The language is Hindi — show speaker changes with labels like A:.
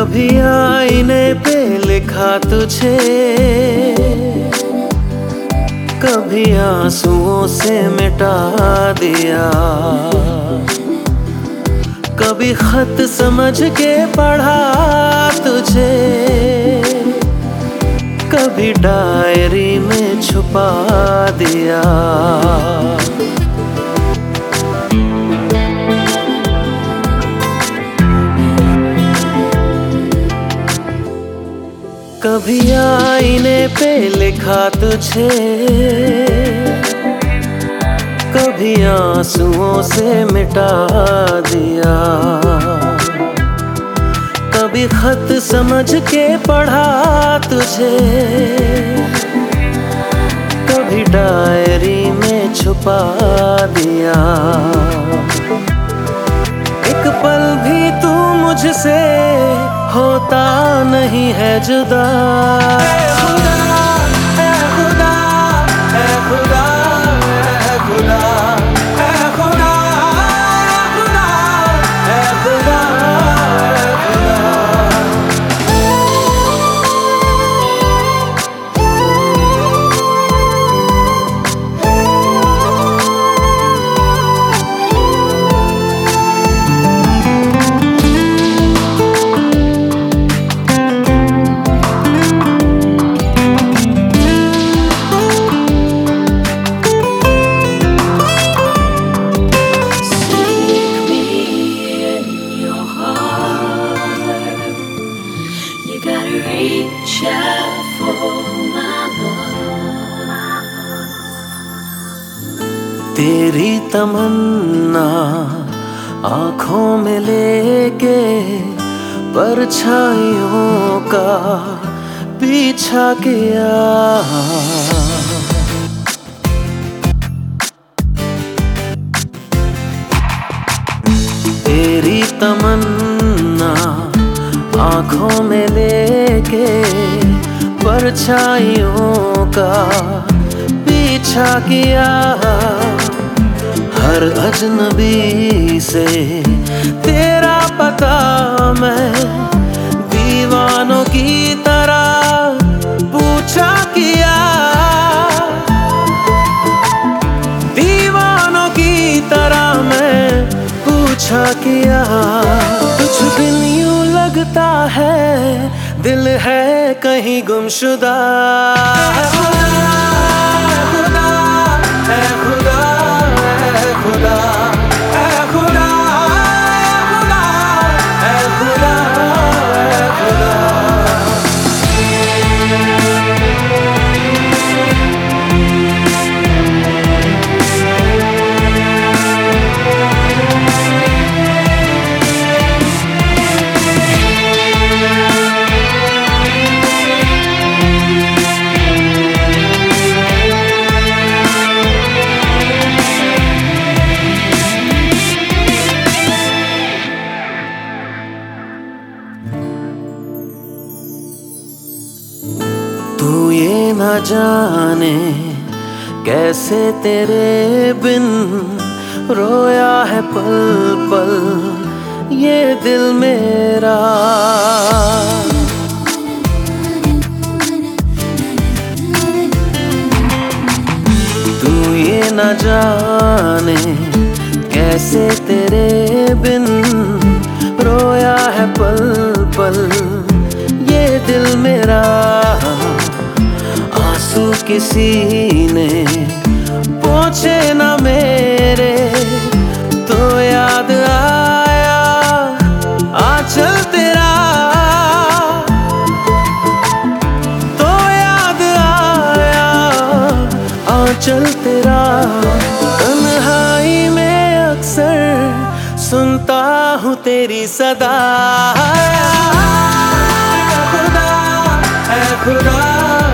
A: कभी आईने पे लिखा तुझे। कभी आंसुओं से मिटा दिया। कभी खत समझ के पढ़ा तुझे। कभी डायरी में छुपा दिया। कभी आईने पे लिखा तुझे। कभी आंसुओं से मिटा दिया। कभी खत समझ के पढ़ा तुझे। कभी डायरी में छुपा दिया। एक पल भी तू मुझसे होता नहीं है जुदा। तेरी तमन्ना आँखों में लेके परछाइयों का पीछा किया। तेरी तमन्ना आँखों में लेके परछाइयों का पीछा किया। हर अजनबी से तेरा पता मैं दीवानों की लगता है दिल है कहीं गुमशुदा। है खुदा, है खुदा, है ना जाने कैसे तेरे बिन रोया है पल पल ये दिल मेरा। तू ये ना जाने कैसे तेरे बिन रोया है पल पल किसी ने पोछे ना मेरे तो याद आया, आंचल तेरा। तो याद आया, आंचल तेरा। तन्हाई में अक्सर सुनता हूँ तेरी सदा। खुदा खुदा।